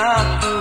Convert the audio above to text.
aku